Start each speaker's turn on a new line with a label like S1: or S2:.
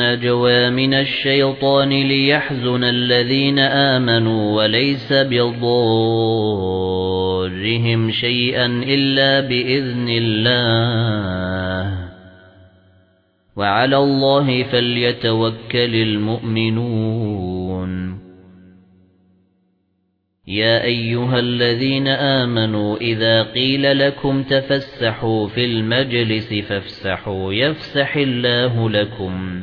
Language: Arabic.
S1: النجوى من الشيطان ليحزن الذين آمنوا وليس بضارهم شيئا إلا بإذن الله. وعلى الله فليتوكل المؤمنون. يا أيها الذين آمنوا إذا قيل لكم تفسحوا في المجلس فافسحوا يفسح الله لكم.